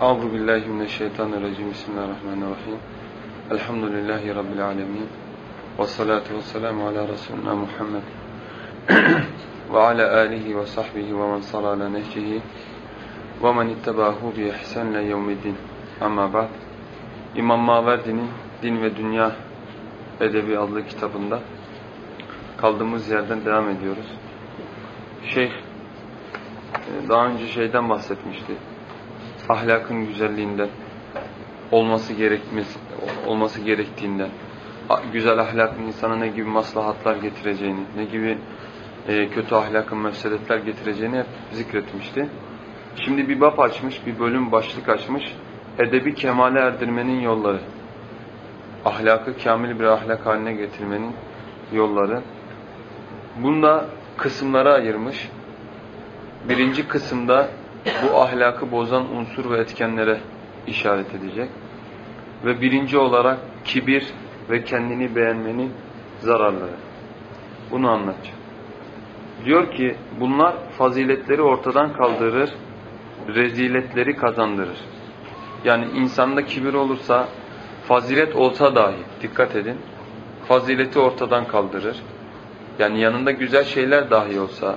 Euzu billahi mineşşeytanirracim. Bismillahirrahmanirrahim. Elhamdülillahi rabbil alamin. Ves salatu vesselamu ala resulina Muhammed ve ala alihi ve sahbihi ve men sara ala nehcihi ve men ittebahu bi ihsan ila yevmiddin. Amma ba'd. İmam Maverdi'nin Din ve Dünya Edebi adlı kitabında kaldığımız yerden devam ediyoruz. Şeyh daha önce şeyden bahsetmişti ahlakın güzelliğinden, olması gerekmesi, olması gerektiğinden, güzel ahlakın insana ne gibi maslahatlar getireceğini, ne gibi e, kötü ahlakın mefsedetler getireceğini hep zikretmişti. Şimdi bir bab açmış, bir bölüm başlık açmış. Edebi kemale erdirmenin yolları. Ahlakı kamil bir ahlak haline getirmenin yolları. Bunda kısımlara ayırmış. Birinci kısımda bu ahlakı bozan unsur ve etkenlere işaret edecek. Ve birinci olarak kibir ve kendini beğenmenin zararları. Bunu anlatacak. Diyor ki bunlar faziletleri ortadan kaldırır, reziletleri kazandırır. Yani insanda kibir olursa, fazilet olsa dahi, dikkat edin, fazileti ortadan kaldırır. Yani yanında güzel şeyler dahi olsa,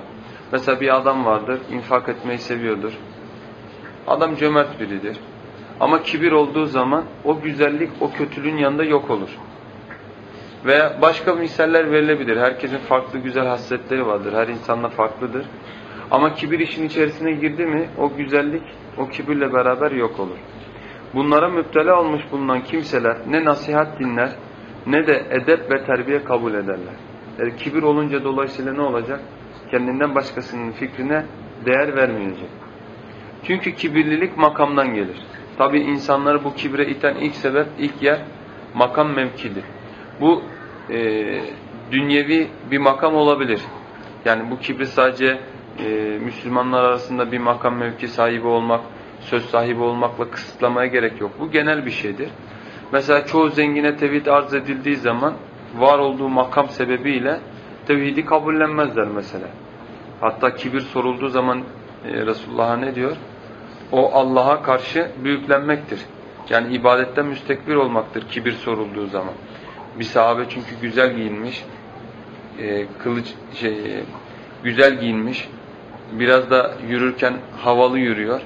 Mesela bir adam vardır, infak etmeyi seviyordur. Adam cömert biridir. Ama kibir olduğu zaman o güzellik o kötülüğün yanında yok olur. Veya başka misaller verilebilir. Herkesin farklı güzel hasletleri vardır. Her insanla farklıdır. Ama kibir işin içerisine girdi mi o güzellik o kibirle beraber yok olur. Bunlara müptela olmuş bulunan kimseler ne nasihat dinler ne de edep ve terbiye kabul ederler. Yani kibir olunca dolayısıyla ne olacak? kendinden başkasının fikrine değer vermeyecek. Çünkü kibirlilik makamdan gelir. Tabi insanları bu kibre iten ilk sebep, ilk yer makam mevkidir. Bu e, dünyevi bir makam olabilir. Yani bu kibri sadece e, Müslümanlar arasında bir makam mevki sahibi olmak, söz sahibi olmakla kısıtlamaya gerek yok. Bu genel bir şeydir. Mesela çoğu zengine tevhid arz edildiği zaman var olduğu makam sebebiyle tevhidi kabullenmezler mesela. Hatta kibir sorulduğu zaman e, Resulullah'a ne diyor? O Allah'a karşı büyüklenmektir. Yani ibadetten müstekbir olmaktır kibir sorulduğu zaman. Bir sahabe çünkü güzel giyinmiş, e, kılıç şey e, güzel giyinmiş, biraz da yürürken havalı yürüyor.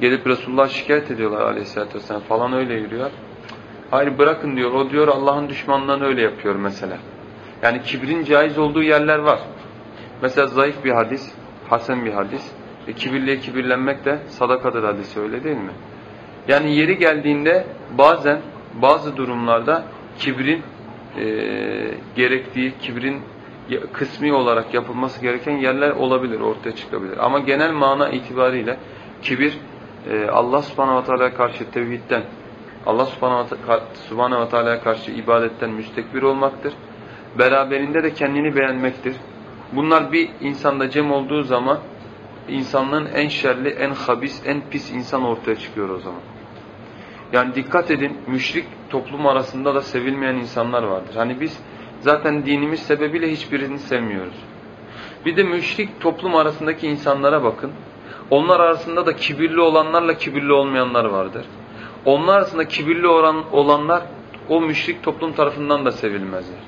Gelip Resulullah şikayet ediyorlar aleyhissalatü vesselam falan öyle yürüyor. Hayır bırakın diyor, o diyor Allah'ın düşmanından öyle yapıyor mesela. Yani kibrin caiz olduğu yerler var. Mesela zayıf bir hadis, hasen bir hadis. E, kibirliye kibirlenmek de sadakadır hadisi öyle değil mi? Yani yeri geldiğinde bazen bazı durumlarda kibrin e, gerektiği, kibrin kısmi olarak yapılması gereken yerler olabilir, ortaya çıkabilir. Ama genel mana itibariyle kibir e, Allah subhanahu ve teala'ya karşı tevhidden, Allah subhanahu ve teala'ya karşı ibadetten müstekbir olmaktır. Beraberinde de kendini beğenmektir. Bunlar bir insanda cem olduğu zaman insanlığın en şerli, en habis, en pis insan ortaya çıkıyor o zaman. Yani dikkat edin müşrik toplum arasında da sevilmeyen insanlar vardır. Hani biz zaten dinimiz sebebiyle hiçbirini sevmiyoruz. Bir de müşrik toplum arasındaki insanlara bakın. Onlar arasında da kibirli olanlarla kibirli olmayanlar vardır. Onlar arasında kibirli olan, olanlar o müşrik toplum tarafından da sevilmezler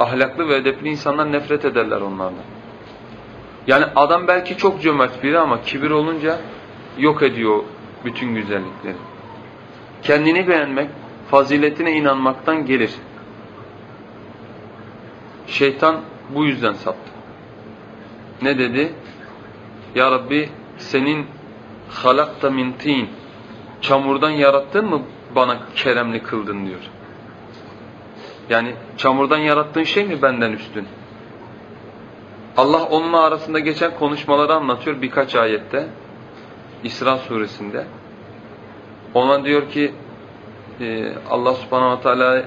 ahlaklı ve edepli insanlar nefret ederler onlardan. Yani adam belki çok cömert biri ama kibir olunca yok ediyor bütün güzellikleri. Kendini beğenmek, faziletine inanmaktan gelir. Şeytan bu yüzden saptı. Ne dedi? Ya Rabbi senin halakta min tin çamurdan yarattın mı bana keremli kıldın diyor. Yani çamurdan yarattığın şey mi benden üstün? Allah onunla arasında geçen konuşmaları anlatıyor birkaç ayette. İsra suresinde. Ona diyor ki e, Allah subhanahu wa ta'ala e,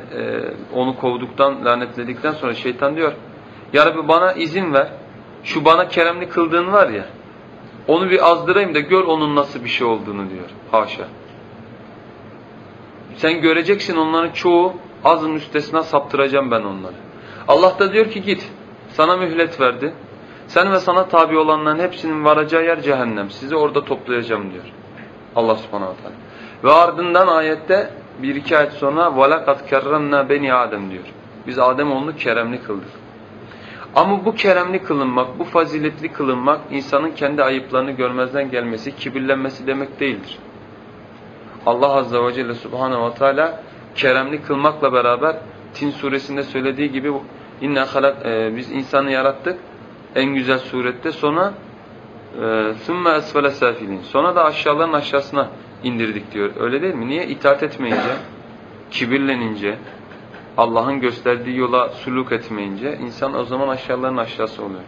onu kovduktan, lanetledikten sonra şeytan diyor Ya Rabbi bana izin ver. Şu bana keremli kıldığın var ya onu bir azdırayım da gör onun nasıl bir şey olduğunu diyor. Haşa. Sen göreceksin onların çoğu azın müstesna saptıracağım ben onları. Allah da diyor ki git. Sana mühlet verdi. Sen ve sana tabi olanların hepsinin varacağı yer cehennem. Sizi orada toplayacağım diyor. Allah subhanahu teala. Ve ardından ayette bir iki ayet sonra وَلَقَدْ كَرَّمْنَا beni Adem diyor. Biz Adem oğlunu keremli kıldık. Ama bu keremli kılınmak, bu faziletli kılınmak insanın kendi ayıplarını görmezden gelmesi, kibirlenmesi demek değildir. Allah Azze ve Celle Subhanahu ve Teala keremli kılmakla beraber Tin suresinde söylediği gibi inne halak e, biz insanı yarattık en güzel surette sonra sümme esfele safilin sonra da aşağıların aşağısına indirdik diyor. Öyle değil mi? Niye? itaat etmeyince, kibirlenince, Allah'ın gösterdiği yola suluk etmeyince insan o zaman aşağıların aşağısı oluyor.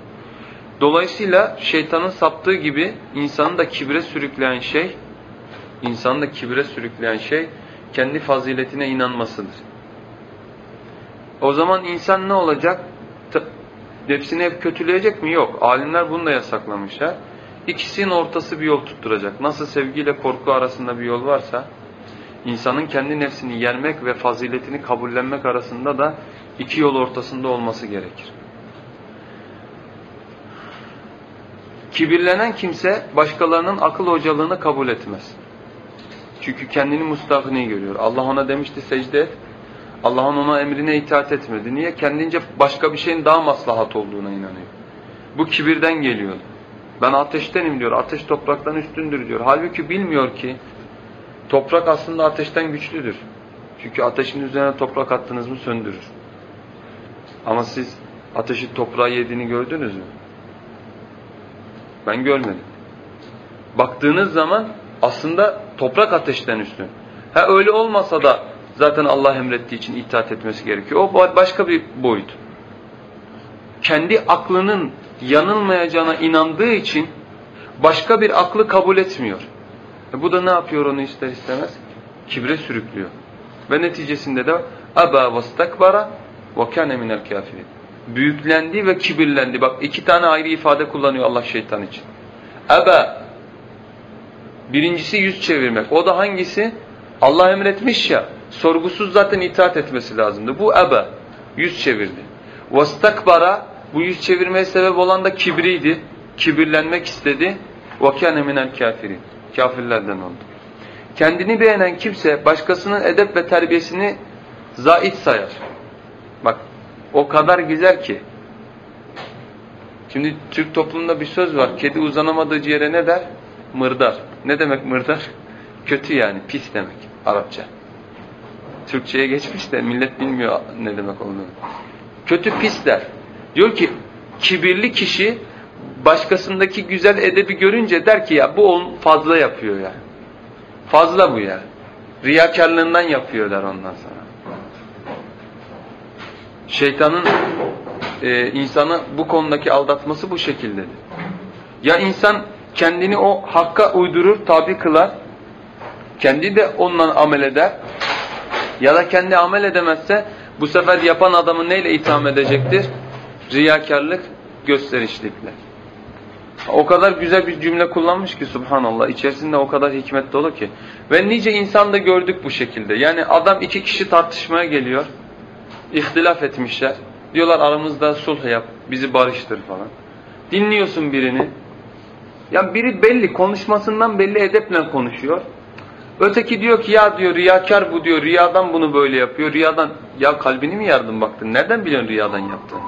Dolayısıyla şeytanın saptığı gibi insanı da kibre sürükleyen şey, insanı da kibre sürükleyen şey kendi faziletine inanmasıdır. O zaman insan ne olacak? Nefsini hep kötüleyecek mi? Yok. Alimler bunu da yasaklamışlar. İkisinin ortası bir yol tutturacak. Nasıl sevgiyle korku arasında bir yol varsa, insanın kendi nefsini yermek ve faziletini kabullenmek arasında da iki yol ortasında olması gerekir. Kibirlenen kimse başkalarının akıl hocalığını kabul etmez. Çünkü kendini mustahni görüyor. Allah ona demişti secde et. Allah'ın ona emrine itaat etmedi. Niye? Kendince başka bir şeyin daha maslahat olduğuna inanıyor. Bu kibirden geliyor. Ben ateştenim diyor. Ateş topraktan üstündür diyor. Halbuki bilmiyor ki toprak aslında ateşten güçlüdür. Çünkü ateşin üzerine toprak attınız mı söndürür. Ama siz ateşi toprağa yediğini gördünüz mü? Ben görmedim. Baktığınız zaman aslında toprak ateşten üstün. Ha öyle olmasa da zaten Allah emrettiği için itaat etmesi gerekiyor. O başka bir boyut. Kendi aklının yanılmayacağına inandığı için başka bir aklı kabul etmiyor. E bu da ne yapıyor onu ister istemez? Kibre sürüklüyor. Ve neticesinde de aba vastakbara ve kana minel kafirin. Büyüklendi ve kibirlendi. Bak iki tane ayrı ifade kullanıyor Allah şeytan için. Aba birincisi yüz çevirmek. O da hangisi? Allah emretmiş ya. Sorgusuz zaten itaat etmesi lazımdı. Bu eba. Yüz çevirdi. Vastakbara bu yüz çevirmeye sebep olan da kibriydi. Kibirlenmek istedi. وَكَانَ مِنَ الْكَافِرِينَ Kafirlerden oldu. Kendini beğenen kimse başkasının edep ve terbiyesini zait sayar. Bak o kadar güzel ki. Şimdi Türk toplumunda bir söz var. Kedi uzanamadığı yere ne der? Mırdar. Ne demek mırdar? Kötü yani, pis demek Arapça. Türkçe'ye geçmiş de millet bilmiyor ne demek olduğunu. Kötü pis der. Diyor ki kibirli kişi başkasındaki güzel edebi görünce der ki ya bu on fazla yapıyor ya. Fazla bu ya. Riyakarlığından yapıyor der ondan sonra. Şeytanın e, insanı bu konudaki aldatması bu şekildedir. Ya insan kendini o hakka uydurur, tabi kılar. Kendi de ondan amel eder. Ya da kendi amel edemezse bu sefer yapan adamı neyle itham edecektir? Riyakarlık, gösterişlikle. O kadar güzel bir cümle kullanmış ki subhanallah. içerisinde o kadar hikmet dolu ki. Ve nice insan da gördük bu şekilde. Yani adam iki kişi tartışmaya geliyor. İhtilaf etmişler. Diyorlar aramızda sulh yap, bizi barıştır falan. Dinliyorsun birini. Ya biri belli, konuşmasından belli edeple konuşuyor. Öteki diyor ki ya diyor riyakar bu diyor, riyadan bunu böyle yapıyor. Riyadan, ya kalbini mi yardım baktın? Nereden biliyorsun riyadan yaptığını?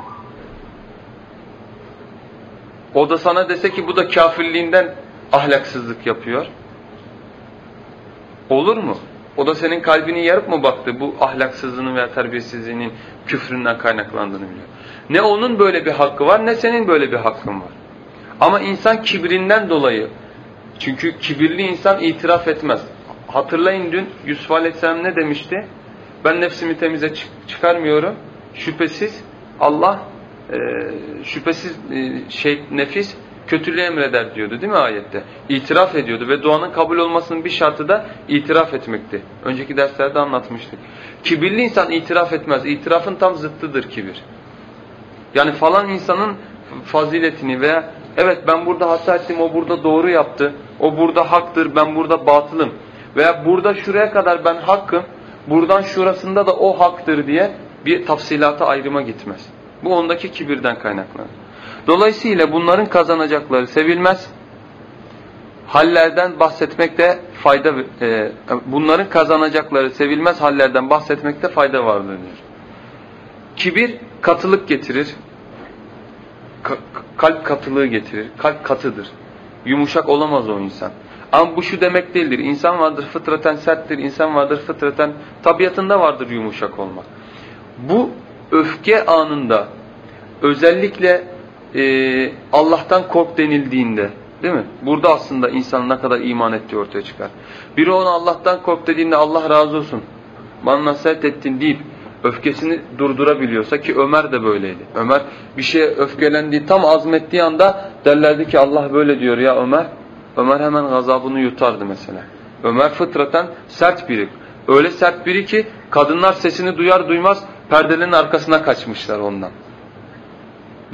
O da sana dese ki bu da kafirliğinden ahlaksızlık yapıyor. Olur mu? O da senin kalbini yarıp mı baktı bu ahlaksızlığının veya terbiyesizliğinin küfründen kaynaklandığını biliyor. Ne onun böyle bir hakkı var ne senin böyle bir hakkın var. Ama insan kibrinden dolayı çünkü kibirli insan itiraf etmez. Hatırlayın dün Yusuf Aleyhisselam ne demişti? Ben nefsimi temize çıkarmıyorum. Şüphesiz Allah e, şüphesiz e, şey nefis kötülüğü emreder diyordu değil mi ayette? İtiraf ediyordu ve duanın kabul olmasının bir şartı da itiraf etmekti. Önceki derslerde anlatmıştık. Kibirli insan itiraf etmez. İtirafın tam zıttıdır kibir. Yani falan insanın faziletini veya evet ben burada hata ettim, o burada doğru yaptı, o burada haktır, ben burada batılım veya burada şuraya kadar ben hakkım, buradan şurasında da o haktır diye bir tafsilata ayrıma gitmez. Bu ondaki kibirden kaynaklanır. Dolayısıyla bunların kazanacakları sevilmez. Hallerden bahsetmekte fayda e, bunların kazanacakları sevilmez hallerden bahsetmekte fayda vardır diyor. Kibir katılık getirir. Ka kalp katılığı getirir. Kalp katıdır. Yumuşak olamaz o insan. Ama bu şu demek değildir. İnsan vardır fıtraten serttir. İnsan vardır fıtraten tabiatında vardır yumuşak olmak. Bu öfke anında özellikle e, Allah'tan kork denildiğinde değil mi? Burada aslında insan ne kadar iman ettiği ortaya çıkar. Biri ona Allah'tan kork dediğinde Allah razı olsun. Bana nasihat ettin deyip öfkesini durdurabiliyorsa ki Ömer de böyleydi. Ömer bir şeye öfkelendiği tam azmettiği anda derlerdi ki Allah böyle diyor ya Ömer. Ömer hemen gazabını yutardı mesela. Ömer fıtraten sert biri. Öyle sert biri ki kadınlar sesini duyar duymaz perdelerin arkasına kaçmışlar ondan.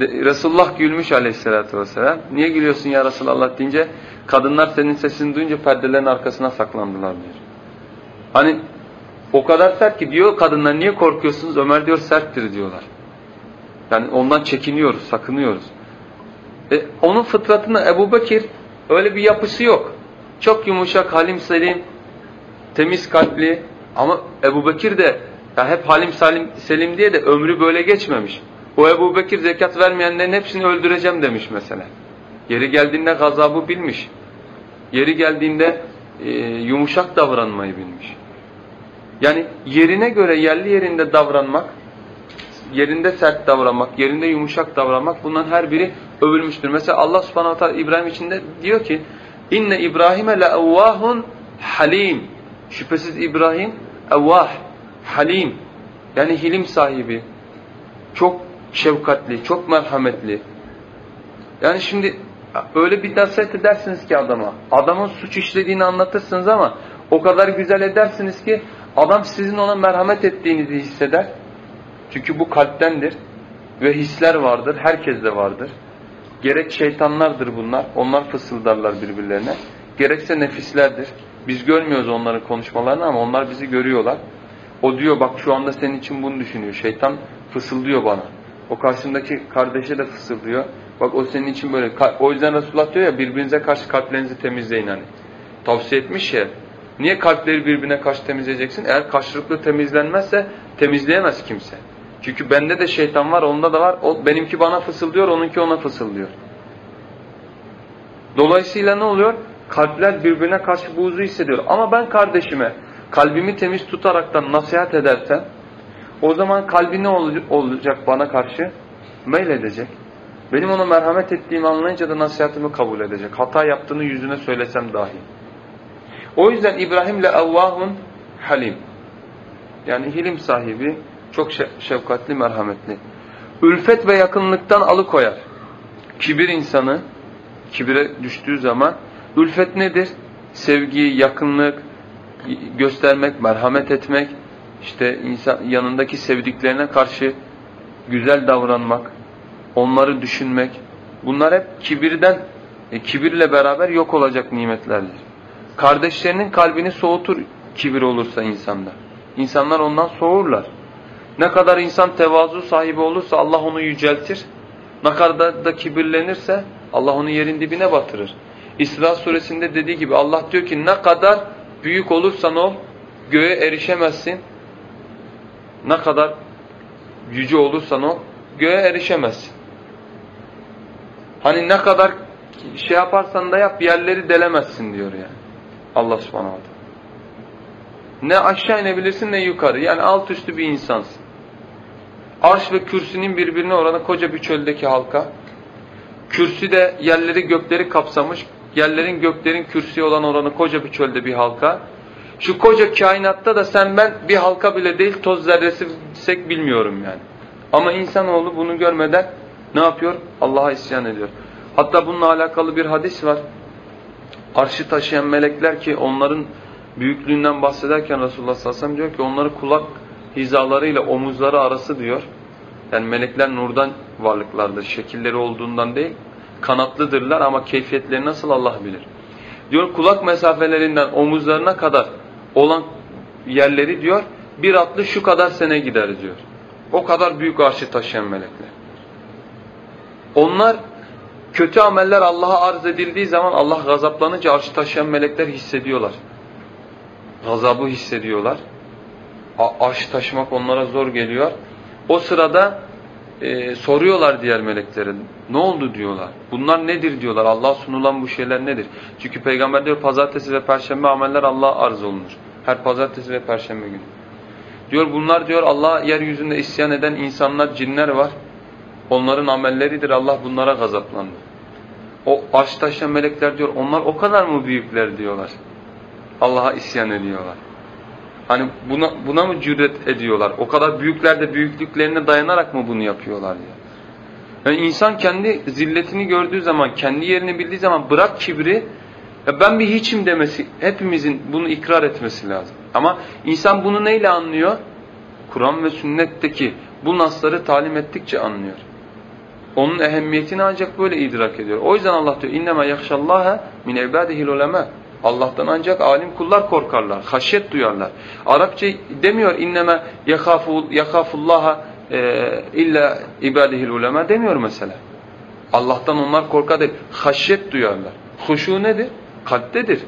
Resulullah gülmüş aleyhissalatü vesselam. Niye gülüyorsun ya Resulallah deyince kadınlar senin sesini duyunca perdelerin arkasına saklandılar diyor. Hani o kadar sert ki diyor kadınlar niye korkuyorsunuz? Ömer diyor serttir diyorlar. Yani ondan çekiniyoruz, sakınıyoruz. E, onun fıtratında Ebu Bekir öyle bir yapısı yok. Çok yumuşak, halim selim, temiz kalpli ama Ebu Bekir de ya hep halim salim, selim diye de ömrü böyle geçmemiş. O Ebu Bekir zekat vermeyenlerin hepsini öldüreceğim demiş mesela. Yeri geldiğinde gazabı bilmiş. Yeri geldiğinde e, yumuşak davranmayı bilmiş. Yani yerine göre yerli yerinde davranmak, yerinde sert davranmak, yerinde yumuşak davranmak bunların her biri övülmüştür. Mesela Allah subhanahu teala İbrahim için de diyor ki inne İbrahim'e leevvahun halim. Şüphesiz İbrahim evvah, halim. Yani hilim sahibi. Çok şefkatli, çok merhametli. Yani şimdi öyle bir nasihat edersiniz ki adama. Adamın suç işlediğini anlatırsınız ama o kadar güzel edersiniz ki adam sizin ona merhamet ettiğinizi hisseder. Çünkü bu kalptendir ve hisler vardır, herkeste vardır. Gerek şeytanlardır bunlar, onlar fısıldarlar birbirlerine. Gerekse nefislerdir. Biz görmüyoruz onların konuşmalarını ama onlar bizi görüyorlar. O diyor bak şu anda senin için bunu düşünüyor. Şeytan fısıldıyor bana. O karşındaki kardeşe de fısıldıyor. Bak o senin için böyle. O yüzden Resulullah diyor ya birbirinize karşı kalplerinizi temizleyin hani. Tavsiye etmiş ya. Niye kalpleri birbirine karşı temizleyeceksin? Eğer karşılıklı temizlenmezse temizleyemez kimse. Çünkü bende de şeytan var, onda da var. O benimki bana fısıldıyor, onunki ona fısıldıyor. Dolayısıyla ne oluyor? Kalpler birbirine karşı buğzu hissediyor. Ama ben kardeşime kalbimi temiz tutaraktan nasihat edersem o zaman kalbi ne olacak bana karşı? Meyledecek. Benim ona merhamet ettiğimi anlayınca da nasihatimi kabul edecek. Hata yaptığını yüzüne söylesem dahi. O yüzden İbrahim'le Avvahun halim. Yani hilim sahibi, çok şefkatli, merhametli. Ülfet ve yakınlıktan alıkoyar. Kibir insanı, kibire düştüğü zaman, ülfet nedir? Sevgi, yakınlık, göstermek, merhamet etmek, işte insan yanındaki sevdiklerine karşı güzel davranmak, onları düşünmek, bunlar hep kibirden, e, kibirle beraber yok olacak nimetlerdir. Kardeşlerinin kalbini soğutur kibir olursa insanda. İnsanlar ondan soğurlar. Ne kadar insan tevazu sahibi olursa Allah onu yüceltir. Ne kadar da kibirlenirse Allah onu yerin dibine batırır. İsra suresinde dediği gibi Allah diyor ki ne kadar büyük olursan ol göğe erişemezsin. Ne kadar yüce olursan ol göğe erişemezsin. Hani ne kadar şey yaparsan da yap yerleri delemezsin diyor yani. Allah subhanahu teala. Ne aşağı inebilirsin ne yukarı. Yani alt üstü bir insansın. Arş ve kürsünün birbirine oranı koca bir çöldeki halka. Kürsü de yerleri gökleri kapsamış. Yerlerin göklerin kürsüye olan oranı koca bir çölde bir halka. Şu koca kainatta da sen ben bir halka bile değil toz zerresisek bilmiyorum yani. Ama insanoğlu bunu görmeden ne yapıyor? Allah'a isyan ediyor. Hatta bununla alakalı bir hadis var. Arşı taşıyan melekler ki onların büyüklüğünden bahsederken Resulullah sallallahu aleyhi ve sellem diyor ki onları kulak hizalarıyla omuzları arası diyor. Yani melekler nurdan varlıklardır. Şekilleri olduğundan değil. Kanatlıdırlar ama keyfiyetleri nasıl Allah bilir. Diyor kulak mesafelerinden omuzlarına kadar olan yerleri diyor bir atlı şu kadar sene gider diyor. O kadar büyük arşı taşıyan melekler. Onlar kötü ameller Allah'a arz edildiği zaman Allah gazaplanınca arşı taşıyan melekler hissediyorlar. Gazabı hissediyorlar. Arşı taşımak onlara zor geliyor. O sırada e, soruyorlar diğer meleklerin. Ne oldu diyorlar. Bunlar nedir diyorlar. Allah'a sunulan bu şeyler nedir? Çünkü peygamber diyor pazartesi ve perşembe ameller Allah'a arz olunur. Her pazartesi ve perşembe günü. Diyor bunlar diyor Allah yeryüzünde isyan eden insanlar, cinler var. Onların amelleridir. Allah bunlara gazaplandı. O taşıyan melekler diyor onlar o kadar mı büyükler diyorlar. Allah'a isyan ediyorlar. Hani buna, buna mı cüret ediyorlar? O kadar büyükler de büyüklüklerine dayanarak mı bunu yapıyorlar diye. Yani insan kendi zilletini gördüğü zaman, kendi yerini bildiği zaman bırak kibri, ya ben bir hiçim demesi, hepimizin bunu ikrar etmesi lazım. Ama insan bunu neyle anlıyor? Kur'an ve sünnetteki bu nasları talim ettikçe anlıyor. Onun ehemmiyetini ancak böyle idrak ediyor. O yüzden Allah diyor innema yakşallaha min ibadihil ulema. Allah'tan ancak alim kullar korkarlar, haşyet duyarlar. Arapça demiyor inneme yakafu yakafullaha e, illa ibadihil ulema demiyor mesela. Allah'tan onlar korkar değil, haşyet duyarlar. Huşu nedir? Kalptedir.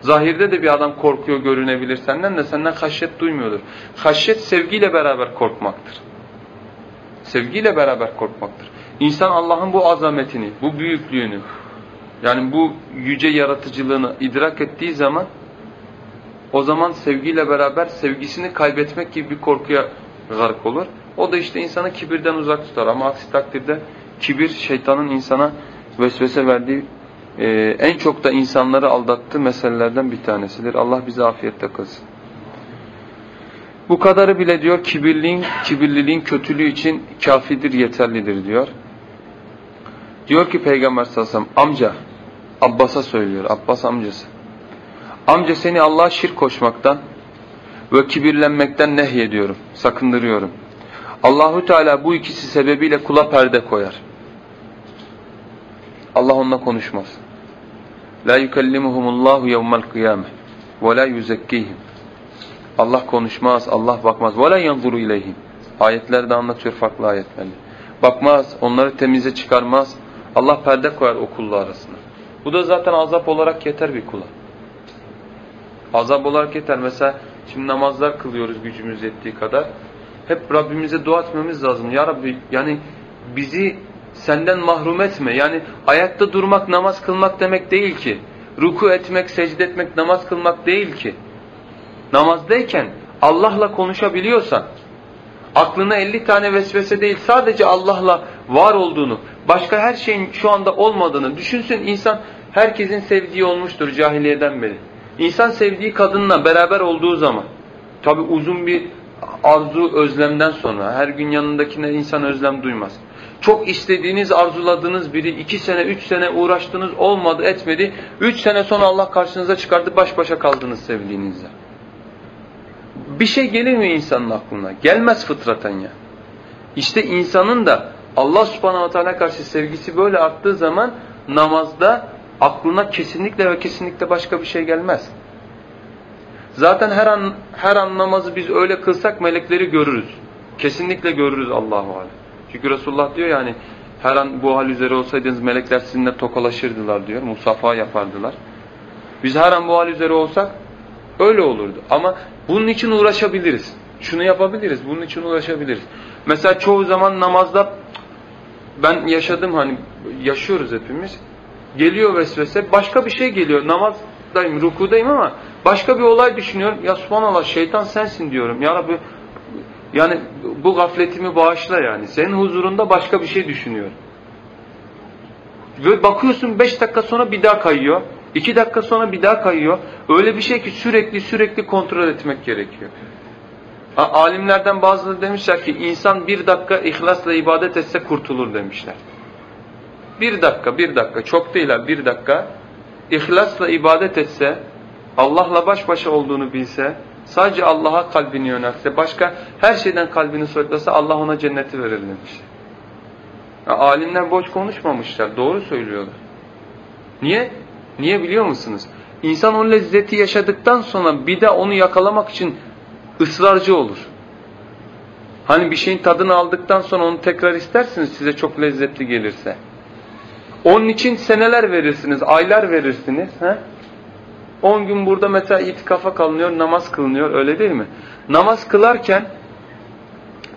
Zahirde de bir adam korkuyor görünebilir senden de senden haşyet duymuyordur. Haşyet sevgiyle beraber korkmaktır. Sevgiyle beraber korkmaktır. İnsan Allah'ın bu azametini, bu büyüklüğünü, yani bu yüce yaratıcılığını idrak ettiği zaman o zaman sevgiyle beraber sevgisini kaybetmek gibi bir korkuya gark olur. O da işte insanı kibirden uzak tutar ama aksi takdirde kibir şeytanın insana vesvese verdiği e, en çok da insanları aldattığı meselelerden bir tanesidir. Allah bize afiyette kılsın. Bu kadarı bile diyor kibirliğin, kibirliliğin kötülüğü için kafidir, yeterlidir diyor. Diyor ki Peygamber sallallahu aleyhi ve sellem amca Abbas'a söylüyor. Abbas amcası. Amca seni Allah'a şirk koşmaktan ve kibirlenmekten nehyediyorum. Sakındırıyorum. Allahu Teala bu ikisi sebebiyle kula perde koyar. Allah onunla konuşmaz. La yukellimuhumullahu yevmel kıyame ve la yuzekkihim. Allah konuşmaz, Allah bakmaz. Ve la yanzuru ileyhim. Ayetlerde anlatıyor farklı ayetlerle. Bakmaz, onları temize çıkarmaz. Allah perde koyar o kullu arasına. Bu da zaten azap olarak yeter bir kula. Azap olarak yeter. Mesela şimdi namazlar kılıyoruz gücümüz yettiği kadar. Hep Rabbimize dua etmemiz lazım. Ya Rabbi yani bizi senden mahrum etme. Yani ayakta durmak namaz kılmak demek değil ki. Ruku etmek, secde etmek namaz kılmak değil ki. Namazdayken Allah'la konuşabiliyorsan, aklına 50 tane vesvese değil sadece Allah'la var olduğunu, başka her şeyin şu anda olmadığını düşünsün insan herkesin sevdiği olmuştur cahiliyeden beri. İnsan sevdiği kadınla beraber olduğu zaman tabi uzun bir arzu özlemden sonra her gün yanındakine insan özlem duymaz. Çok istediğiniz, arzuladığınız biri iki sene, üç sene uğraştınız olmadı, etmedi. Üç sene sonra Allah karşınıza çıkardı, baş başa kaldınız sevdiğinizle. Bir şey gelir mi insanın aklına? Gelmez fıtraten ya. İşte insanın da Allah subhanahu wa ta'ala karşı sevgisi böyle arttığı zaman namazda aklına kesinlikle ve kesinlikle başka bir şey gelmez. Zaten her an her an namazı biz öyle kılsak melekleri görürüz. Kesinlikle görürüz Allahu alem. Çünkü Resulullah diyor yani her an bu hal üzere olsaydınız melekler sizinle tokalaşırdılar diyor. Musafa yapardılar. Biz her an bu hal üzere olsak öyle olurdu. Ama bunun için uğraşabiliriz. Şunu yapabiliriz. Bunun için uğraşabiliriz. Mesela çoğu zaman namazda ben yaşadım hani yaşıyoruz hepimiz. Geliyor vesvese başka bir şey geliyor. Namazdayım, rukudayım ama başka bir olay düşünüyorum. Ya subhanallah şeytan sensin diyorum. Ya Rabbi yani bu gafletimi bağışla yani. Senin huzurunda başka bir şey düşünüyorum. Ve bakıyorsun beş dakika sonra bir daha kayıyor. İki dakika sonra bir daha kayıyor. Öyle bir şey ki sürekli sürekli kontrol etmek gerekiyor. Alimlerden bazıları demişler ki insan bir dakika ihlasla ibadet etse kurtulur demişler. bir dakika, bir dakika, çok değil ha, bir dakika ihlasla ibadet etse, Allah'la baş başa olduğunu bilse, sadece Allah'a kalbini yönelse, başka her şeyden kalbini soyutlasa Allah ona cenneti verir demiş. Alimler boş konuşmamışlar, doğru söylüyorlar. Niye? Niye biliyor musunuz? İnsan o lezzeti yaşadıktan sonra bir de onu yakalamak için ısrarcı olur. Hani bir şeyin tadını aldıktan sonra onu tekrar istersiniz size çok lezzetli gelirse. Onun için seneler verirsiniz, aylar verirsiniz. He? 10 gün burada mesela itikafa kalınıyor, namaz kılınıyor öyle değil mi? Namaz kılarken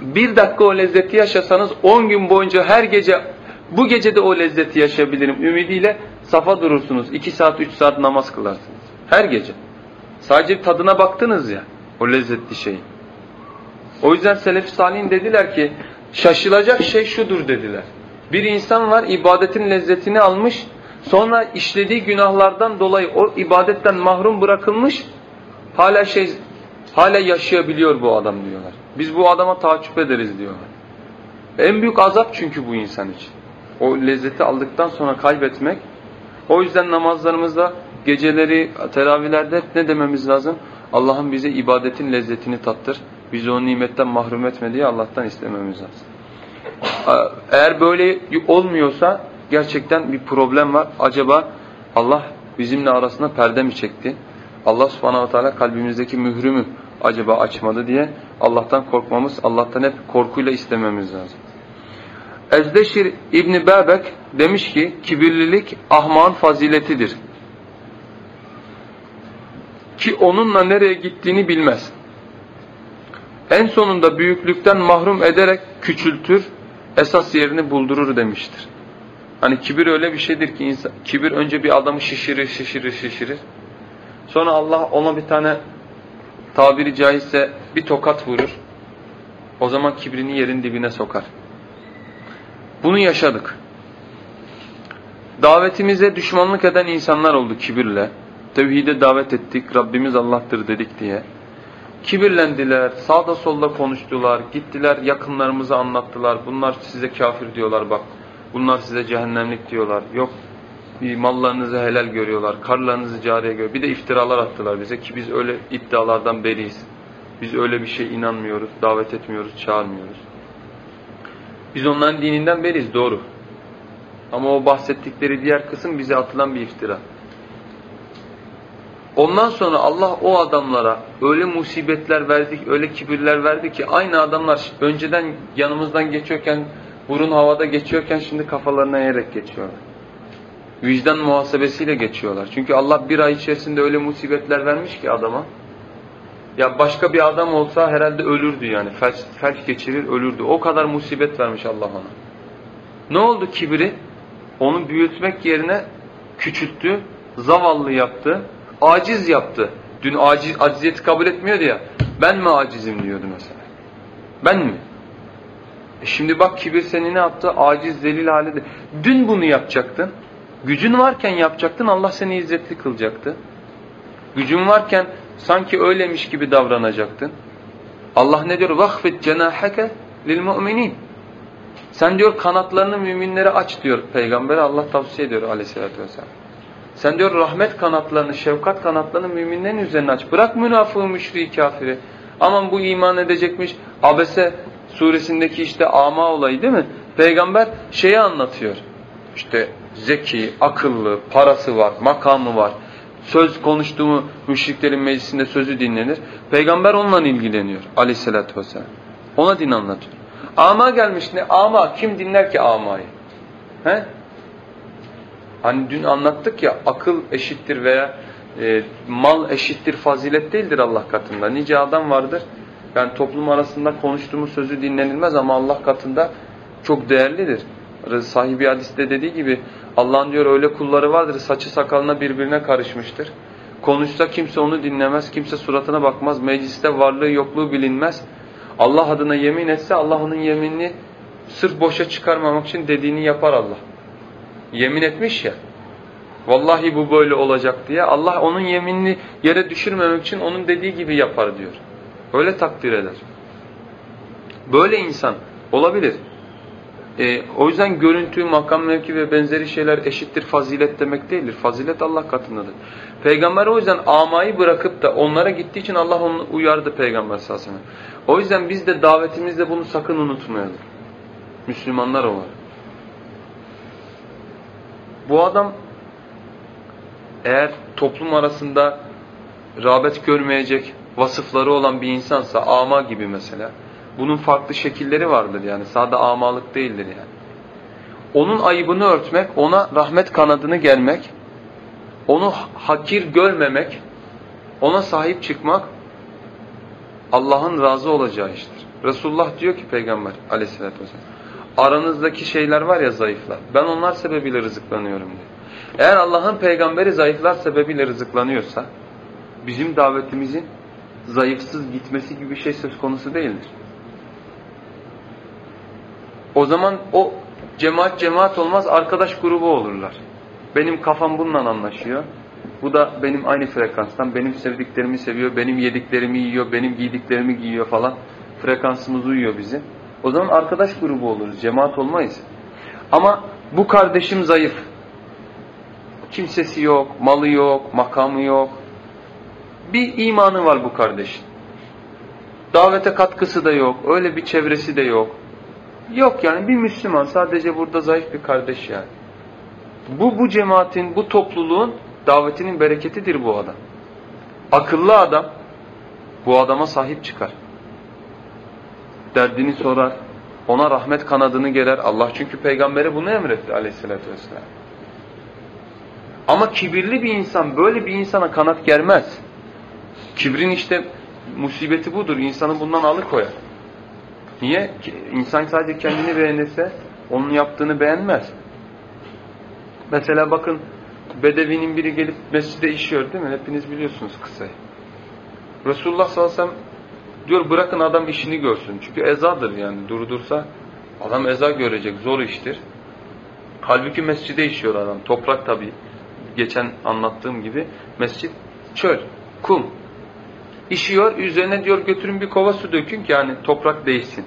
bir dakika o lezzeti yaşasanız 10 gün boyunca her gece bu gece de o lezzeti yaşayabilirim ümidiyle safa durursunuz. 2 saat 3 saat namaz kılarsınız. Her gece. Sadece tadına baktınız ya o lezzetli şeyin. O yüzden Selef-i Salih'in dediler ki şaşılacak şey şudur dediler. Bir insan var ibadetin lezzetini almış sonra işlediği günahlardan dolayı o ibadetten mahrum bırakılmış hala şey hala yaşayabiliyor bu adam diyorlar. Biz bu adama taaccüp ederiz diyorlar. En büyük azap çünkü bu insan için. O lezzeti aldıktan sonra kaybetmek. O yüzden namazlarımızda geceleri, teravihlerde ne dememiz lazım? Allah'ın bize ibadetin lezzetini tattır. Bizi o nimetten mahrum etme diye Allah'tan istememiz lazım. Eğer böyle olmuyorsa gerçekten bir problem var. Acaba Allah bizimle arasında perde mi çekti? Allah subhanahu teala kalbimizdeki mührü mü acaba açmadı diye Allah'tan korkmamız, Allah'tan hep korkuyla istememiz lazım. Ezdeşir İbni Bebek demiş ki kibirlilik ahmağın faziletidir. Ki onunla nereye gittiğini bilmez. En sonunda büyüklükten mahrum ederek küçültür, esas yerini buldurur demiştir. Hani kibir öyle bir şeydir ki insan, kibir önce bir adamı şişirir, şişirir, şişirir. Sonra Allah ona bir tane tabiri caizse bir tokat vurur. O zaman kibrini yerin dibine sokar. Bunu yaşadık. Davetimize düşmanlık eden insanlar oldu kibirle. Tevhide davet ettik, Rabbimiz Allah'tır dedik diye. Kibirlendiler, sağda solda konuştular, gittiler yakınlarımızı anlattılar. Bunlar size kafir diyorlar bak, bunlar size cehennemlik diyorlar. Yok mallarınızı helal görüyorlar, karlarınızı cariye görüyor. Bir de iftiralar attılar bize ki biz öyle iddialardan beriyiz. Biz öyle bir şey inanmıyoruz, davet etmiyoruz, çağırmıyoruz. Biz onların dininden beriyiz doğru. Ama o bahsettikleri diğer kısım bize atılan bir iftira. Ondan sonra Allah o adamlara öyle musibetler verdik, öyle kibirler verdi ki aynı adamlar önceden yanımızdan geçiyorken, burun havada geçiyorken şimdi kafalarına eğerek geçiyorlar. Vicdan muhasebesiyle geçiyorlar. Çünkü Allah bir ay içerisinde öyle musibetler vermiş ki adama. Ya başka bir adam olsa herhalde ölürdü yani. Felç, felç geçirir ölürdü. O kadar musibet vermiş Allah ona. Ne oldu kibri? Onu büyütmek yerine küçülttü, zavallı yaptı, aciz yaptı. Dün aciz, aciziyeti kabul etmiyordu ya. Ben mi acizim diyordu mesela. Ben mi? E şimdi bak kibir seni ne yaptı? Aciz, zelil halde. Dün bunu yapacaktın. Gücün varken yapacaktın. Allah seni izzetli kılacaktı. Gücün varken sanki öyleymiş gibi davranacaktın. Allah ne diyor? وَخْفِتْ جَنَاحَكَ لِلْمُؤْمِنِينَ Sen diyor kanatlarını müminlere aç diyor Peygamber Allah tavsiye ediyor aleyhissalatü vesselam. Sen diyor rahmet kanatlarını, şefkat kanatlarını müminlerin üzerine aç. Bırak münafığı, müşriği, kafiri. Aman bu iman edecekmiş. Abese suresindeki işte ama olayı değil mi? Peygamber şeyi anlatıyor. İşte zeki, akıllı, parası var, makamı var. Söz konuştuğumu müşriklerin meclisinde sözü dinlenir. Peygamber onunla ilgileniyor aleyhissalatü vesselam. Ona din anlatıyor. Ama gelmiş ne? Ama kim dinler ki amayı? He? Hani dün anlattık ya akıl eşittir veya e, mal eşittir fazilet değildir Allah katında. Nice adam vardır. Yani toplum arasında konuştuğumuz sözü dinlenilmez ama Allah katında çok değerlidir. Sahibi hadiste dediği gibi Allah'ın diyor öyle kulları vardır saçı sakalına birbirine karışmıştır. Konuşsa kimse onu dinlemez, kimse suratına bakmaz, mecliste varlığı yokluğu bilinmez. Allah adına yemin etse Allah onun yeminini sırf boşa çıkarmamak için dediğini yapar Allah. Yemin etmiş ya. Vallahi bu böyle olacak diye Allah onun yeminini yere düşürmemek için onun dediği gibi yapar diyor. Öyle takdir eder. Böyle insan olabilir. E, o yüzden görüntü, makam mevki ve benzeri şeyler eşittir fazilet demek değildir. Fazilet Allah katındadır. Peygamber o yüzden amayı bırakıp da onlara gittiği için Allah onu uyardı Peygamber sallallahu O yüzden biz de davetimizde bunu sakın unutmayalım. Müslümanlar olarak. Bu adam eğer toplum arasında rağbet görmeyecek vasıfları olan bir insansa, ama gibi mesela, bunun farklı şekilleri vardır yani. Sadece amalık değildir yani. Onun ayıbını örtmek, ona rahmet kanadını germek, onu hakir görmemek, ona sahip çıkmak Allah'ın razı olacağı iştir. Resulullah diyor ki peygamber aleyhissalatü vesselam aranızdaki şeyler var ya zayıflar ben onlar sebebiyle rızıklanıyorum diyor. Eğer Allah'ın peygamberi zayıflar sebebiyle rızıklanıyorsa bizim davetimizin zayıfsız gitmesi gibi bir şey söz konusu değildir. O zaman o cemaat cemaat olmaz arkadaş grubu olurlar. Benim kafam bununla anlaşıyor. Bu da benim aynı frekanstan, benim sevdiklerimi seviyor, benim yediklerimi yiyor, benim giydiklerimi giyiyor falan. Frekansımız uyuyor bizi. O zaman arkadaş grubu oluruz, cemaat olmayız. Ama bu kardeşim zayıf. Kimsesi yok, malı yok, makamı yok. Bir imanı var bu kardeşin. Davete katkısı da yok, öyle bir çevresi de yok. Yok yani bir Müslüman sadece burada zayıf bir kardeş yani. Bu bu cemaatin, bu topluluğun davetinin bereketidir bu adam. Akıllı adam bu adama sahip çıkar. Derdini sorar, ona rahmet kanadını gerer. Allah çünkü peygambere bunu emretti aleyhissalatü vesselam. Ama kibirli bir insan böyle bir insana kanat germez. Kibrin işte musibeti budur. İnsanı bundan alıkoyar. Niye? İnsan sadece kendini beğenirse onun yaptığını beğenmez. Mesela bakın Bedevinin biri gelip mescide işiyor değil mi? Hepiniz biliyorsunuz kısayı. Resulullah sallallahu aleyhi ve sellem diyor bırakın adam işini görsün. Çünkü ezadır yani durdursa adam eza görecek zor iştir. Halbuki mescide işiyor adam. Toprak tabi. Geçen anlattığım gibi mescit çöl, kum. İşiyor üzerine diyor götürün bir kova su dökün ki yani toprak değişsin.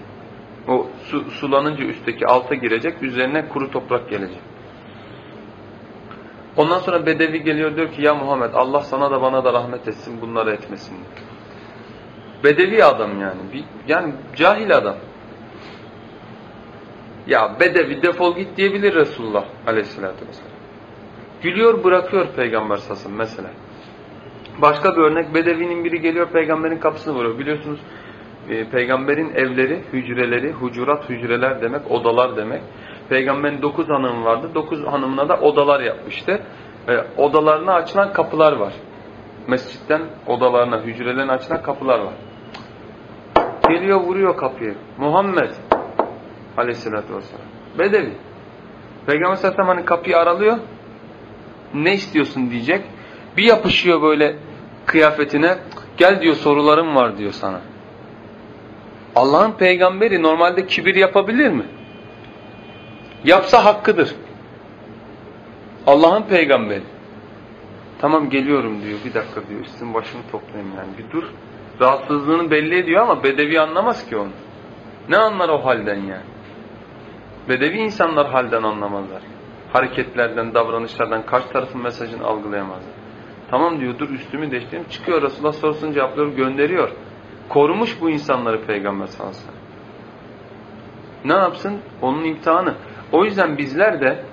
O su, sulanınca üstteki alta girecek üzerine kuru toprak gelecek. Ondan sonra Bedevi geliyor diyor ki ya Muhammed Allah sana da bana da rahmet etsin bunları etmesin. Bedevi adam yani. Yani cahil adam. Ya Bedevi defol git diyebilir Resulullah aleyhissalatü vesselam. Gülüyor bırakıyor peygamber sasın mesela. Başka bir örnek Bedevi'nin biri geliyor peygamberin kapısını vuruyor. Biliyorsunuz e, peygamberin evleri, hücreleri, hucurat hücreler demek, odalar demek. Peygamberin dokuz hanımı vardı. Dokuz hanımına da odalar yapmıştı. E, odalarına açılan kapılar var. Mescitten odalarına, hücrelerine açılan kapılar var. Geliyor vuruyor kapıyı. Muhammed aleyhissalatü vesselam. Bedevi. Peygamber sallallahu hani kapıyı aralıyor. Ne istiyorsun diyecek. Bir yapışıyor böyle kıyafetine. Gel diyor sorularım var diyor sana. Allah'ın peygamberi normalde kibir yapabilir mi? Yapsa hakkıdır. Allah'ın peygamberi. Tamam geliyorum diyor. Bir dakika diyor. Üstün başını toplayayım yani. Bir dur. Rahatsızlığını belli ediyor ama bedevi anlamaz ki onu. Ne anlar o halden yani? Bedevi insanlar halden anlamazlar. Hareketlerden, davranışlardan karşı tarafın mesajını algılayamazlar. Tamam diyor dur üstümü değiştireyim. Çıkıyor Resulullah sorusunu cevaplıyor gönderiyor. Korumuş bu insanları Peygamber sallallahu. Ne yapsın? Onun imtihanı. O yüzden bizler de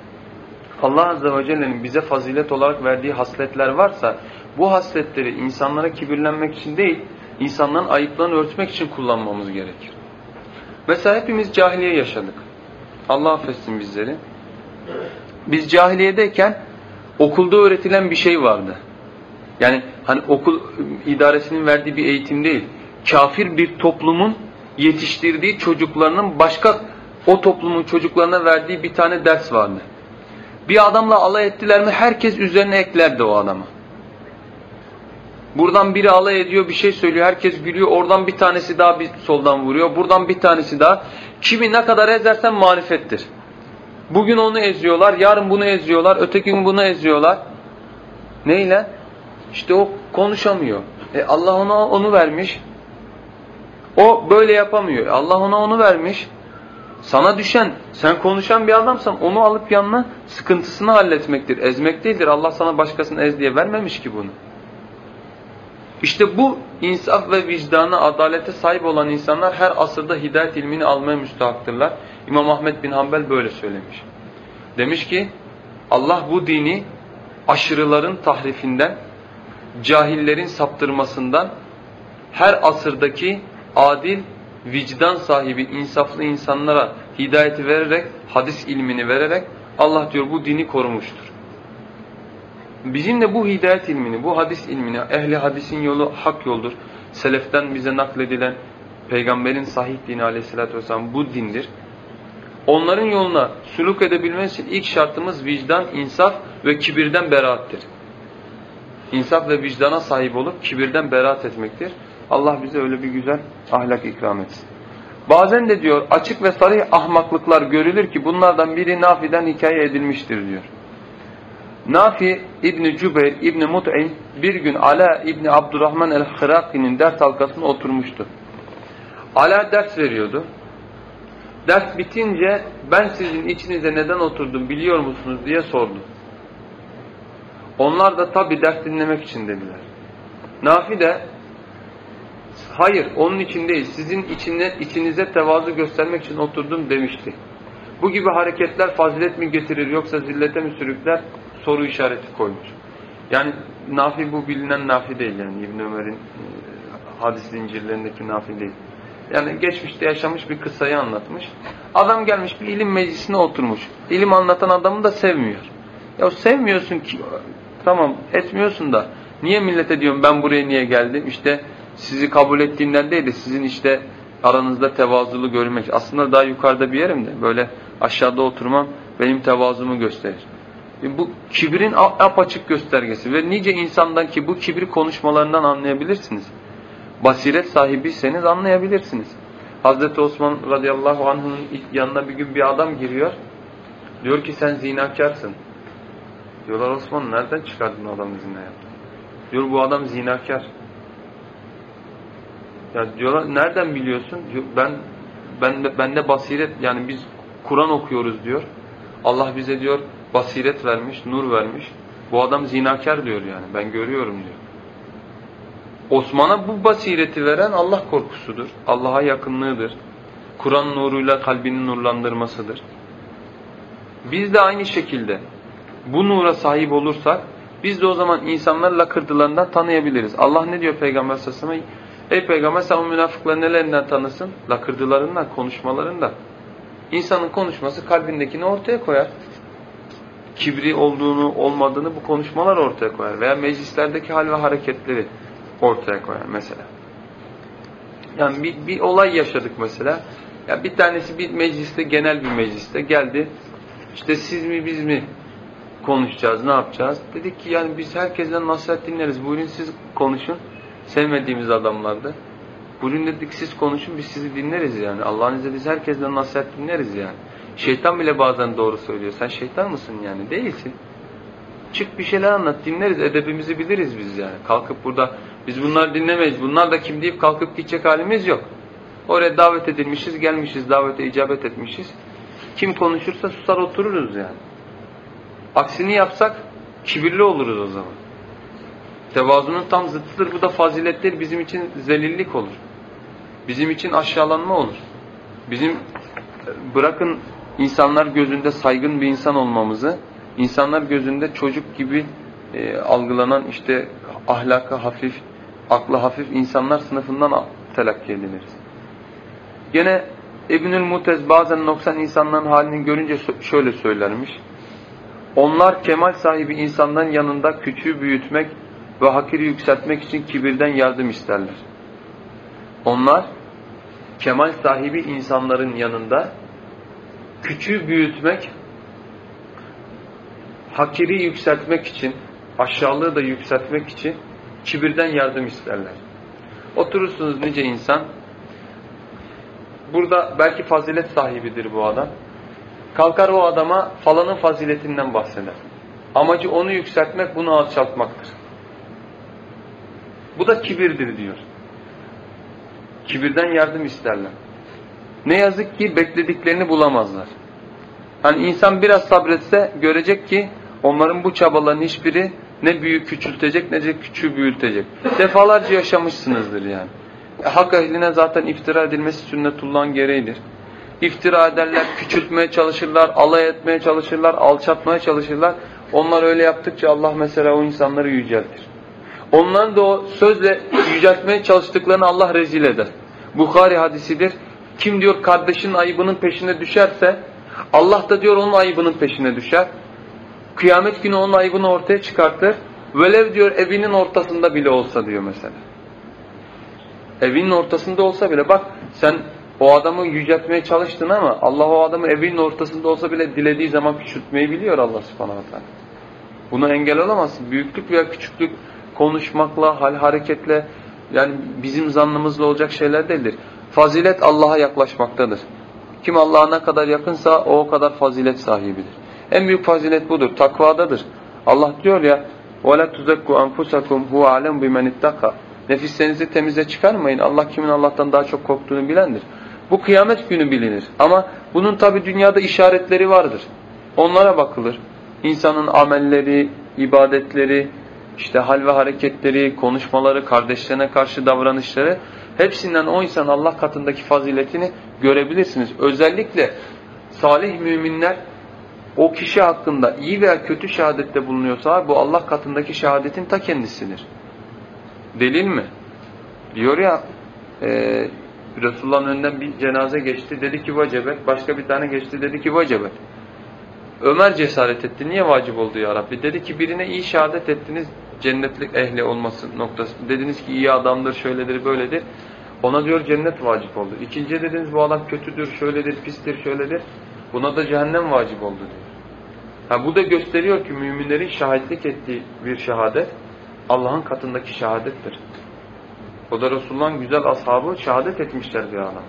Allah Azze ve Celle'nin bize fazilet olarak verdiği hasletler varsa bu hasletleri insanlara kibirlenmek için değil, insanların ayıplarını örtmek için kullanmamız gerekir. Mesela hepimiz cahiliye yaşadık. Allah affetsin bizleri. Biz cahiliyedeyken okulda öğretilen bir şey vardı. Yani hani okul idaresinin verdiği bir eğitim değil. Kafir bir toplumun yetiştirdiği çocuklarının başka o toplumun çocuklarına verdiği bir tane ders vardı. Bir adamla alay ettiler mi herkes üzerine eklerdi o adamı. Buradan biri alay ediyor bir şey söylüyor herkes gülüyor oradan bir tanesi daha bir soldan vuruyor buradan bir tanesi daha. Kimi ne kadar ezersen marifettir. Bugün onu eziyorlar yarın bunu eziyorlar öteki gün bunu eziyorlar. Neyle? İşte o konuşamıyor. E Allah ona onu vermiş. O böyle yapamıyor. Allah ona onu vermiş. Sana düşen, sen konuşan bir adamsan onu alıp yanına sıkıntısını halletmektir. Ezmek değildir. Allah sana başkasını ez diye vermemiş ki bunu. İşte bu insaf ve vicdana, adalete sahip olan insanlar her asırda hidayet ilmini almaya müstahaktırlar. İmam Ahmet bin Hanbel böyle söylemiş. Demiş ki Allah bu dini aşırıların tahrifinden, cahillerin saptırmasından, her asırdaki adil, vicdan sahibi, insaflı insanlara hidayeti vererek, hadis ilmini vererek Allah diyor bu dini korumuştur. Bizim de bu hidayet ilmini, bu hadis ilmini, ehli hadisin yolu hak yoldur. Seleften bize nakledilen peygamberin sahih dini aleyhissalatü vesselam bu dindir. Onların yoluna suluk edebilmesi ilk şartımız vicdan, insaf ve kibirden beraattir. İnsaf ve vicdana sahip olup kibirden beraat etmektir. Allah bize öyle bir güzel ahlak ikram etsin. Bazen de diyor açık ve sarih ahmaklıklar görülür ki bunlardan biri Nafi'den hikaye edilmiştir diyor. Nafi İbni Cübeyr İbni Mut'im bir gün Ala İbni Abdurrahman el-Hıraki'nin ders halkasına oturmuştu. Ala ders veriyordu. Ders bitince ben sizin içinize neden oturdum biliyor musunuz diye sordu. Onlar da tabi ders dinlemek için dediler. Nafi de hayır onun için değil sizin içine, içinize tevazu göstermek için oturdum demişti. Bu gibi hareketler fazilet mi getirir yoksa zillete mi sürükler soru işareti koymuş. Yani Nafi bu bilinen Nafi değil yani İbn Ömer'in e, hadis zincirlerindeki Nafi değil. Yani geçmişte yaşamış bir kıssayı anlatmış. Adam gelmiş bir ilim meclisine oturmuş. İlim anlatan adamı da sevmiyor. Ya sevmiyorsun ki tamam etmiyorsun da niye millete diyorum ben buraya niye geldim? İşte sizi kabul ettiğinden değil de sizin işte aranızda tevazulu görmek. Aslında daha yukarıda bir yerim de böyle aşağıda oturmam benim tevazumu gösterir. E, bu kibrin apaçık göstergesi ve nice insandan ki bu kibri konuşmalarından anlayabilirsiniz. Basiret sahibiyseniz anlayabilirsiniz. Hazreti Osman radıyallahu anh'ın yanına bir gün bir adam giriyor. Diyor ki sen zinakarsın. Diyorlar Osman nereden çıkardın adamı zina yaptın? Diyor bu adam zinakar. Ya diyorlar nereden biliyorsun? Diyor, ben ben bende basiret yani biz Kur'an okuyoruz diyor. Allah bize diyor basiret vermiş, nur vermiş. Bu adam zinakar diyor yani. Ben görüyorum diyor. Osman'a bu basireti veren Allah korkusudur. Allah'a yakınlığıdır. Kur'an nuruyla kalbini nurlandırmasıdır. Biz de aynı şekilde bu nura sahip olursak biz de o zaman insanlar lakırdılarından tanıyabiliriz. Allah ne diyor Peygamber sellem? Ey Peygamber sen o münafıkları nelerinden tanısın? Lakırdılarından, konuşmalarından. İnsanın konuşması kalbindekini ortaya koyar. Kibri olduğunu, olmadığını bu konuşmalar ortaya koyar. Veya meclislerdeki hal ve hareketleri ortaya koyar mesela. Yani bir, bir olay yaşadık mesela. Ya bir tanesi bir mecliste, genel bir mecliste geldi. İşte siz mi biz mi konuşacağız, ne yapacağız? Dedik ki yani biz herkesten nasihat dinleriz. Buyurun siz konuşun. Sevmediğimiz adamlardı. Bugün dedik siz konuşun biz sizi dinleriz yani. Allah'ın izniyle biz herkesten nasihat dinleriz yani. Şeytan bile bazen doğru söylüyor. Sen şeytan mısın yani? Değilsin. Çık bir şeyler anlat dinleriz. Edebimizi biliriz biz yani. Kalkıp burada biz bunları dinlemeyiz. Bunlar da kim deyip kalkıp gidecek halimiz yok. Oraya davet edilmişiz, gelmişiz, davete icabet etmişiz. Kim konuşursa susar otururuz yani. Aksini yapsak kibirli oluruz o zaman. Tevazunun tam zıttıdır. Bu da fazilettir. Bizim için zelillik olur. Bizim için aşağılanma olur. Bizim bırakın insanlar gözünde saygın bir insan olmamızı, insanlar gözünde çocuk gibi e, algılanan işte ahlakı hafif, aklı hafif insanlar sınıfından telakki ediliriz. Gene İbnül Mutez bazen noksan insanların halini görünce şöyle söylermiş. Onlar kemal sahibi insanların yanında küçüğü büyütmek ve hakiri yükseltmek için kibirden yardım isterler. Onlar kemal sahibi insanların yanında küçüğü büyütmek, hakiri yükseltmek için, aşağılığı da yükseltmek için kibirden yardım isterler. Oturursunuz nice insan, burada belki fazilet sahibidir bu adam. Kalkar o adama falanın faziletinden bahseder. Amacı onu yükseltmek, bunu alçaltmaktır. Bu da kibirdir diyor. Kibirden yardım isterler. ne yazık ki beklediklerini bulamazlar. Hani insan biraz sabretse görecek ki onların bu çabaların hiçbiri ne büyük küçültecek ne de küçüğü büyütecek. Defalarca yaşamışsınızdır yani. E, hak ehline zaten iftira edilmesi sünnetullahın gereğidir. İftira ederler, küçültmeye çalışırlar, alay etmeye çalışırlar, alçatmaya çalışırlar. Onlar öyle yaptıkça Allah mesela o insanları yüceltir. Onların da o sözle yüceltmeye çalıştıklarını Allah rezil eder. Bukhari hadisidir. Kim diyor kardeşinin ayıbının peşine düşerse Allah da diyor onun ayıbının peşine düşer. Kıyamet günü onun ayıbını ortaya çıkartır. Velev diyor evinin ortasında bile olsa diyor mesela. Evinin ortasında olsa bile bak sen o adamı yüceltmeye çalıştın ama Allah o adamı evinin ortasında olsa bile dilediği zaman küçültmeyi biliyor Allah subhanahu teala. Buna engel olamazsın. Büyüklük veya küçüklük konuşmakla, hal hareketle yani bizim zannımızla olacak şeyler değildir. Fazilet Allah'a yaklaşmaktadır. Kim Allah'a ne kadar yakınsa o o kadar fazilet sahibidir. En büyük fazilet budur. Takvadadır. Allah diyor ya وَلَا تُزَكُّوا أَنْفُسَكُمْ هُوَ عَلَمْ بِمَنِ اتَّقَى Nefislerinizi temize çıkarmayın. Allah kimin Allah'tan daha çok korktuğunu bilendir. Bu kıyamet günü bilinir. Ama bunun tabi dünyada işaretleri vardır. Onlara bakılır. İnsanın amelleri, ibadetleri, işte hal ve hareketleri, konuşmaları, kardeşlerine karşı davranışları hepsinden o insan Allah katındaki faziletini görebilirsiniz. Özellikle salih müminler o kişi hakkında iyi veya kötü şehadette bulunuyorsa bu Allah katındaki şehadetin ta kendisidir. Delil mi? Diyor ya e, Resulullah'ın önünden bir cenaze geçti dedi ki vacibet. Başka bir tane geçti dedi ki vacibet. Ömer cesaret etti. Niye vacip oldu ya Rabbi? Dedi ki birine iyi şehadet ettiniz cennetlik ehli olması noktası. Dediniz ki iyi adamdır, şöyledir, böyledir. Ona diyor cennet vacip oldu. İkinci dediniz bu adam kötüdür, şöyledir, pistir, şöyledir. Buna da cehennem vacip oldu diyor. Ha, bu da gösteriyor ki müminlerin şahitlik ettiği bir şehadet Allah'ın katındaki şehadettir. O da Resulullah'ın güzel ashabı şehadet etmişler bir adam.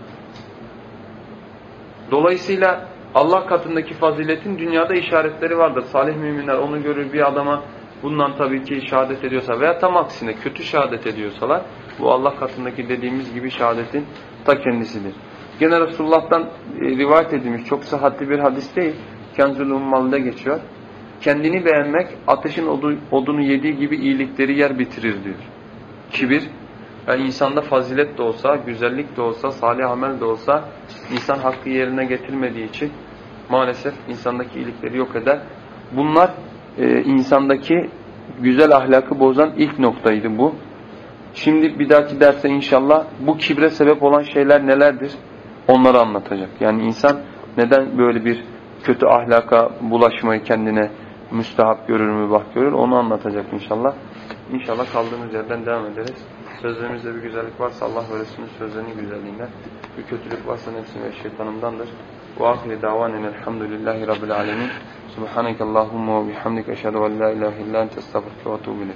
Dolayısıyla Allah katındaki faziletin dünyada işaretleri vardır. Salih müminler onu görür bir adama bundan tabii ki şehadet ediyorsa veya tam aksine kötü şehadet ediyorsalar bu Allah katındaki dediğimiz gibi şehadetin ta kendisidir. Gene Resulullah'tan e, rivayet edilmiş çok sıhhatli bir hadis değil. Kenzul Ummal'da geçiyor. Kendini beğenmek ateşin odunu yediği gibi iyilikleri yer bitirir diyor. Kibir yani insanda fazilet de olsa, güzellik de olsa, salih amel de olsa insan hakkı yerine getirmediği için maalesef insandaki iyilikleri yok eder. Bunlar e, insandaki güzel ahlakı bozan ilk noktaydı bu. Şimdi bir dahaki derste inşallah bu kibre sebep olan şeyler nelerdir? Onları anlatacak. Yani insan neden böyle bir kötü ahlaka bulaşmayı kendine müstahap görür mü bak görür onu anlatacak inşallah. İnşallah kaldığımız yerden devam ederiz. Sözlerimizde bir güzellik varsa Allah ve Resulünün sözlerinin güzelliğinden, bir kötülük varsa nefsim ve şeytanımdandır. Ve ahire davanen elhamdülillahi rabbil alemin. Subhaneke Allahumma ve bihamdik eşhedü en la ilahe illa ente estağfurke ve etûbü